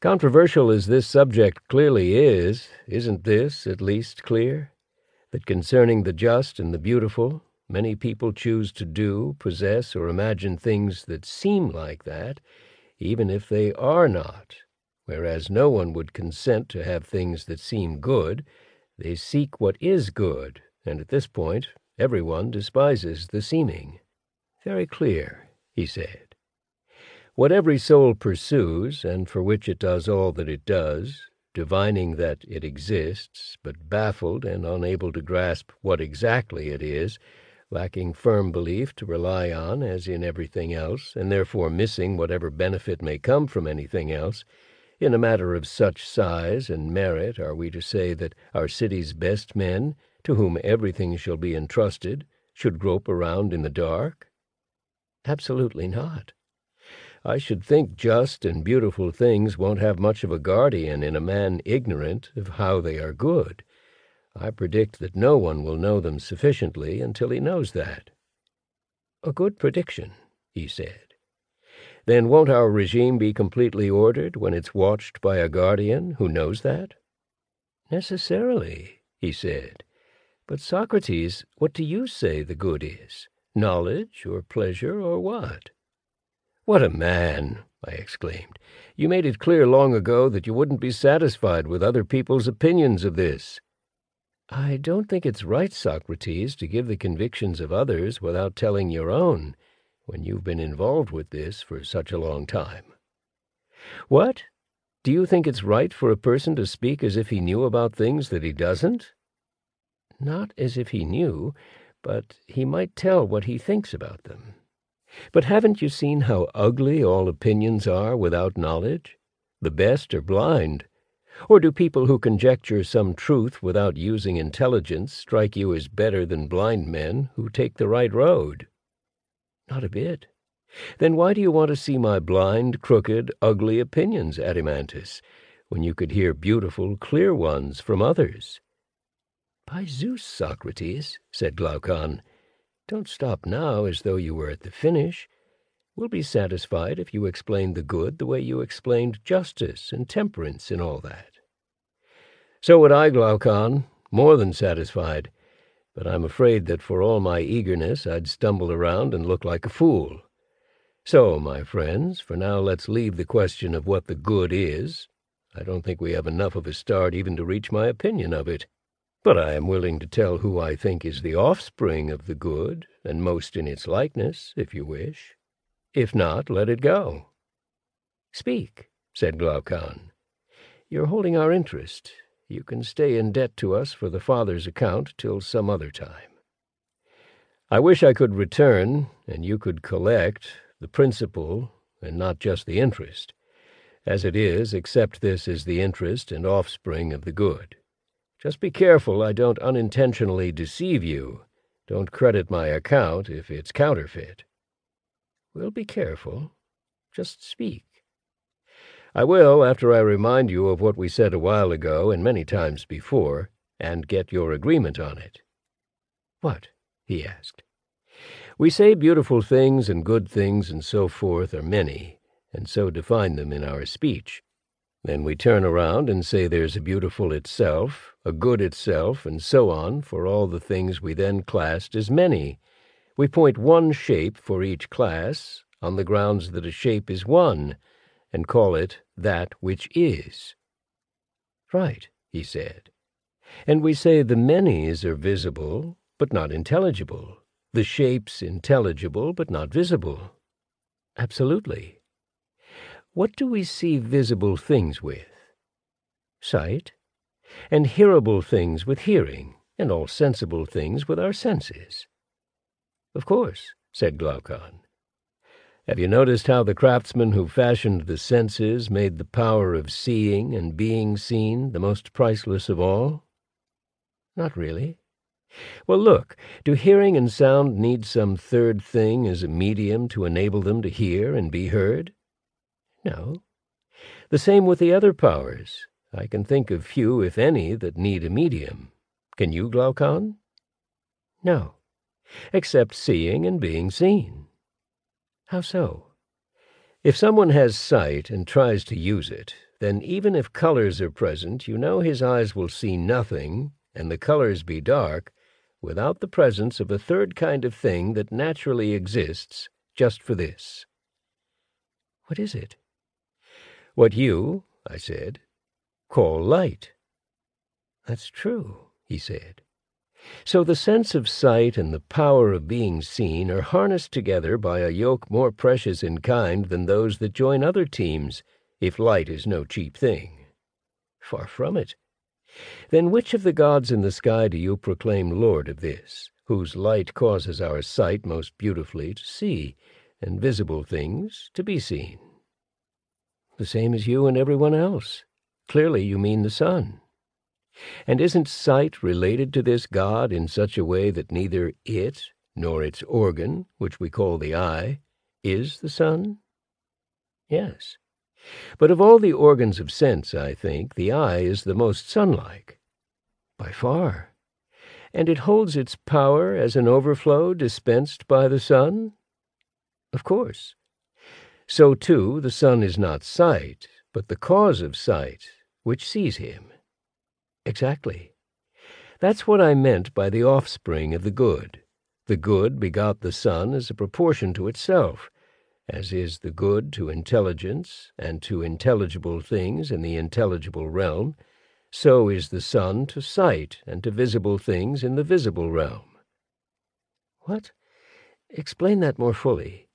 Controversial as this subject clearly is, isn't this at least clear? That concerning the just and the beautiful, many people choose to do, possess, or imagine things that seem like that, even if they are not, whereas no one would consent to have things that seem good. They seek what is good, and at this point everyone despises the seeming. Very clear, he said. What every soul pursues, and for which it does all that it does, divining that it exists, but baffled and unable to grasp what exactly it is, lacking firm belief to rely on as in everything else, and therefore missing whatever benefit may come from anything else, in a matter of such size and merit are we to say that our city's best men, to whom everything shall be entrusted, should grope around in the dark? Absolutely not. I should think just and beautiful things won't have much of a guardian in a man ignorant of how they are good. I predict that no one will know them sufficiently until he knows that. A good prediction, he said. Then won't our regime be completely ordered when it's watched by a guardian who knows that? Necessarily, he said. But Socrates, what do you say the good is? Knowledge or pleasure or what? What a man! I exclaimed. You made it clear long ago that you wouldn't be satisfied with other people's opinions of this. I don't think it's right, Socrates, to give the convictions of others without telling your own, when you've been involved with this for such a long time. What? Do you think it's right for a person to speak as if he knew about things that he doesn't? Not as if he knew, but he might tell what he thinks about them. But haven't you seen how ugly all opinions are without knowledge? The best are blind. Or do people who conjecture some truth without using intelligence strike you as better than blind men who take the right road? Not a bit. Then why do you want to see my blind, crooked, ugly opinions, Adeimantus, when you could hear beautiful, clear ones from others? By Zeus, Socrates, said Glaucon, don't stop now as though you were at the finish. We'll be satisfied if you explain the good the way you explained justice and temperance and all that. So would I, Glaucon, more than satisfied, but I'm afraid that for all my eagerness I'd stumble around and look like a fool. So, my friends, for now let's leave the question of what the good is. I don't think we have enough of a start even to reach my opinion of it. But I am willing to tell who I think is the offspring of the good, and most in its likeness, if you wish. If not, let it go. Speak, said Glaucon. You're holding our interest. You can stay in debt to us for the father's account till some other time. I wish I could return, and you could collect, the principal, and not just the interest. As it is, accept this as the interest and offspring of the good. Just be careful I don't unintentionally deceive you. Don't credit my account if it's counterfeit. We'll be careful. Just speak. I will after I remind you of what we said a while ago and many times before, and get your agreement on it. What? he asked. We say beautiful things and good things and so forth are many, and so define them in our speech. Then we turn around and say there's a beautiful itself, a good itself, and so on for all the things we then classed as many, we point one shape for each class, on the grounds that a shape is one, and call it that which is. Right, he said. And we say the manys are visible, but not intelligible, the shapes intelligible, but not visible. Absolutely. What do we see visible things with? Sight. And hearable things with hearing, and all sensible things with our senses. Of course, said Glaucon. Have you noticed how the craftsman who fashioned the senses made the power of seeing and being seen the most priceless of all? Not really. Well, look, do hearing and sound need some third thing as a medium to enable them to hear and be heard? No. The same with the other powers. I can think of few, if any, that need a medium. Can you, Glaucon? No except seeing and being seen. How so? If someone has sight and tries to use it, then even if colors are present, you know his eyes will see nothing, and the colors be dark, without the presence of a third kind of thing that naturally exists just for this. What is it? What you, I said, call light. That's true, he said. So the sense of sight and the power of being seen are harnessed together by a yoke more precious in kind than those that join other teams, if light is no cheap thing. Far from it. Then which of the gods in the sky do you proclaim lord of this, whose light causes our sight most beautifully to see, and visible things to be seen? The same as you and everyone else. Clearly you mean the sun. And isn't sight related to this God in such a way that neither it, nor its organ, which we call the eye, is the sun? Yes. But of all the organs of sense, I think, the eye is the most sunlike. By far. And it holds its power as an overflow dispensed by the sun? Of course. So, too, the sun is not sight, but the cause of sight, which sees him. Exactly. That's what I meant by the offspring of the good. The good begot the sun as a proportion to itself, as is the good to intelligence and to intelligible things in the intelligible realm, so is the sun to sight and to visible things in the visible realm. What? Explain that more fully.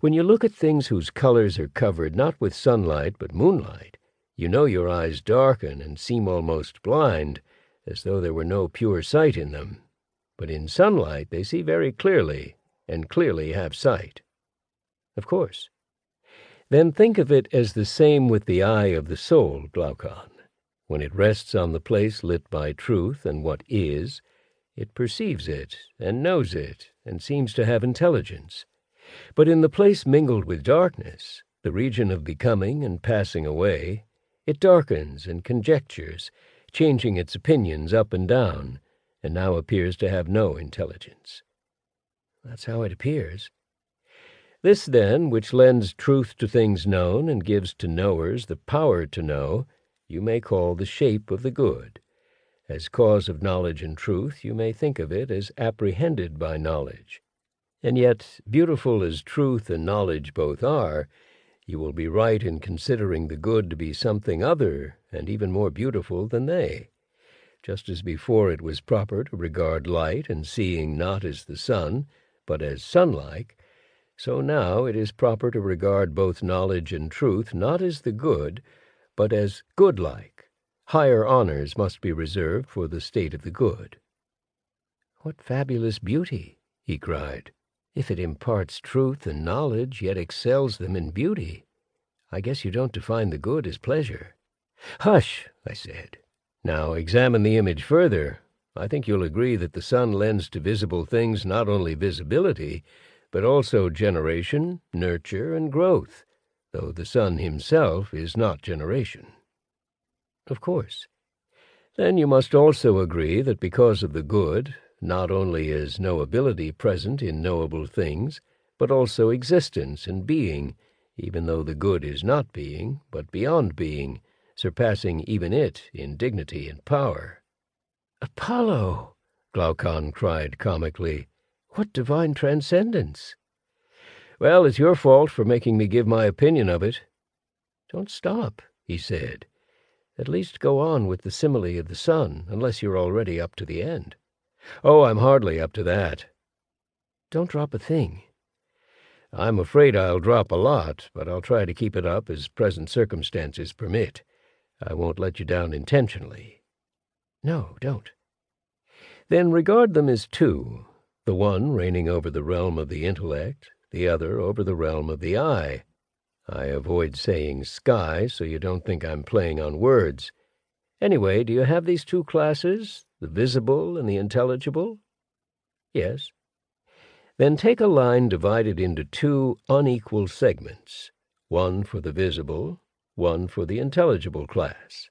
When you look at things whose colors are covered not with sunlight but moonlight, you know your eyes darken and seem almost blind, as though there were no pure sight in them. But in sunlight they see very clearly, and clearly have sight. Of course. Then think of it as the same with the eye of the soul, Glaucon. When it rests on the place lit by truth and what is, it perceives it, and knows it, and seems to have intelligence. But in the place mingled with darkness, the region of becoming and passing away, it darkens and conjectures, changing its opinions up and down, and now appears to have no intelligence. That's how it appears. This, then, which lends truth to things known and gives to knowers the power to know, you may call the shape of the good. As cause of knowledge and truth, you may think of it as apprehended by knowledge. And yet, beautiful as truth and knowledge both are, you will be right in considering the good to be something other and even more beautiful than they. Just as before it was proper to regard light and seeing not as the sun, but as sunlike, so now it is proper to regard both knowledge and truth not as the good, but as goodlike. Higher honors must be reserved for the state of the good. What fabulous beauty! he cried. If it imparts truth and knowledge, yet excels them in beauty, I guess you don't define the good as pleasure. Hush, I said. Now examine the image further. I think you'll agree that the sun lends to visible things not only visibility, but also generation, nurture, and growth, though the sun himself is not generation. Of course. Then you must also agree that because of the good, not only is knowability present in knowable things, but also existence and being, even though the good is not being, but beyond being, surpassing even it in dignity and power. Apollo! Glaucon cried comically. What divine transcendence! Well, it's your fault for making me give my opinion of it. Don't stop, he said. At least go on with the simile of the sun, unless you're already up to the end. Oh, I'm hardly up to that. Don't drop a thing. I'm afraid I'll drop a lot, but I'll try to keep it up as present circumstances permit. I won't let you down intentionally. No, don't. Then regard them as two, the one reigning over the realm of the intellect, the other over the realm of the eye. I avoid saying sky so you don't think I'm playing on words. Anyway, do you have these two classes, the visible and the intelligible? Yes. Then take a line divided into two unequal segments, one for the visible, one for the intelligible class,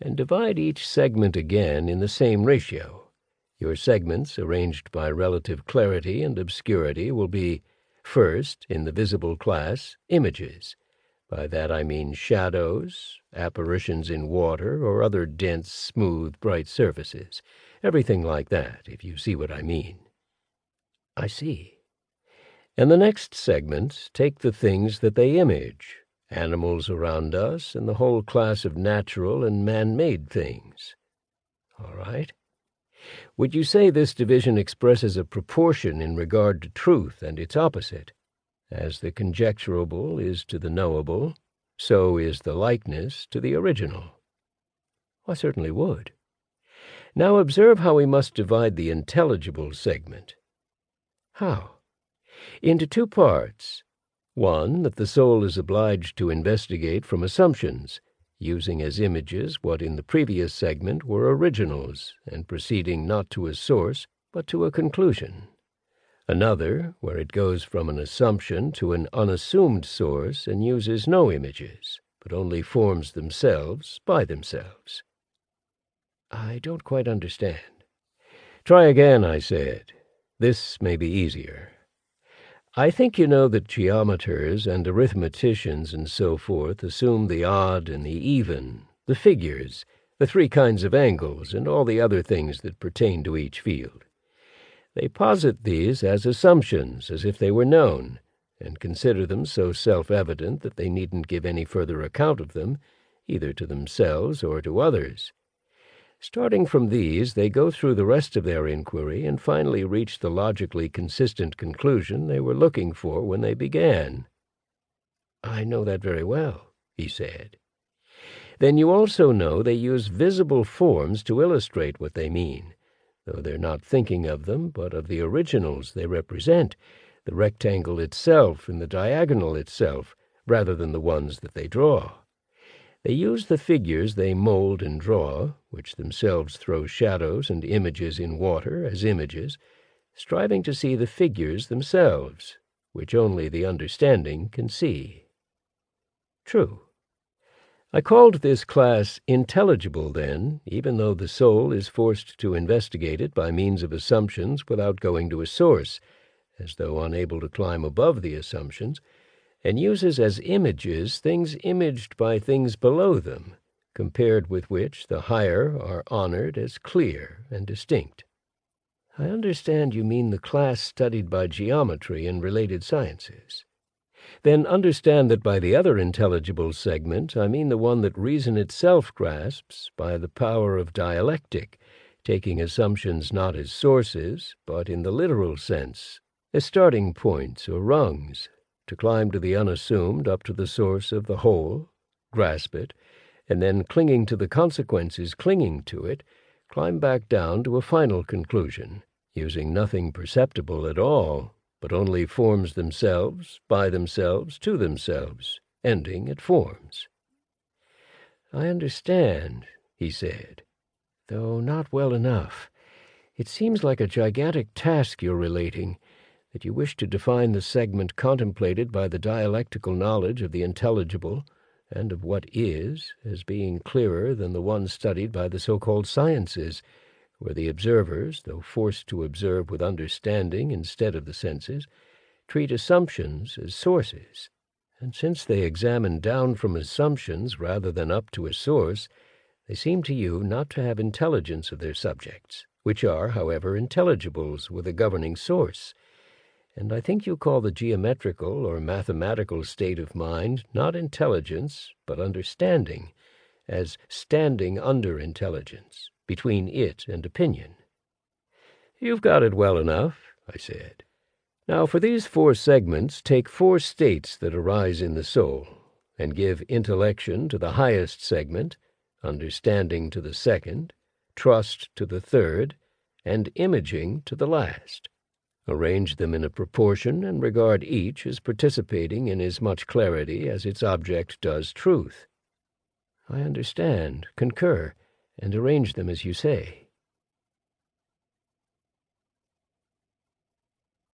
and divide each segment again in the same ratio. Your segments, arranged by relative clarity and obscurity, will be, first, in the visible class, images. By that I mean shadows, apparitions in water, or other dense, smooth, bright surfaces. Everything like that, if you see what I mean. I see. And the next segment, take the things that they image, animals around us, and the whole class of natural and man-made things. All right. Would you say this division expresses a proportion in regard to truth and its opposite? As the conjecturable is to the knowable, so is the likeness to the original. I certainly would. Now observe how we must divide the intelligible segment. How? Into two parts. One, that the soul is obliged to investigate from assumptions, using as images what in the previous segment were originals, and proceeding not to a source, but to a conclusion. Another, where it goes from an assumption to an unassumed source and uses no images, but only forms themselves by themselves. I don't quite understand. Try again, I said. This may be easier. I think you know that geometers and arithmeticians and so forth assume the odd and the even, the figures, the three kinds of angles, and all the other things that pertain to each field. They posit these as assumptions, as if they were known, and consider them so self-evident that they needn't give any further account of them, either to themselves or to others. Starting from these, they go through the rest of their inquiry and finally reach the logically consistent conclusion they were looking for when they began. I know that very well, he said. Then you also know they use visible forms to illustrate what they mean, though they're not thinking of them, but of the originals they represent, the rectangle itself and the diagonal itself, rather than the ones that they draw. They use the figures they mold and draw, which themselves throw shadows and images in water as images, striving to see the figures themselves, which only the understanding can see. True. I called this class intelligible then, even though the soul is forced to investigate it by means of assumptions without going to a source, as though unable to climb above the assumptions, and uses as images things imaged by things below them, compared with which the higher are honored as clear and distinct. I understand you mean the class studied by geometry and related sciences. Then understand that by the other intelligible segment I mean the one that reason itself grasps by the power of dialectic, taking assumptions not as sources, but in the literal sense, as starting points or rungs to climb to the unassumed up to the source of the whole, grasp it, and then clinging to the consequences clinging to it, climb back down to a final conclusion, using nothing perceptible at all, but only forms themselves, by themselves, to themselves, ending at forms. I understand, he said, though not well enough. It seems like a gigantic task you're relating, that you wish to define the segment contemplated by the dialectical knowledge of the intelligible and of what is as being clearer than the one studied by the so-called sciences, where the observers, though forced to observe with understanding instead of the senses, treat assumptions as sources. And since they examine down from assumptions rather than up to a source, they seem to you not to have intelligence of their subjects, which are, however, intelligibles with a governing source, and I think you call the geometrical or mathematical state of mind not intelligence, but understanding, as standing under intelligence, between it and opinion. You've got it well enough, I said. Now, for these four segments, take four states that arise in the soul, and give intellection to the highest segment, understanding to the second, trust to the third, and imaging to the last. Arrange them in a proportion and regard each as participating in as much clarity as its object does truth. I understand, concur, and arrange them as you say.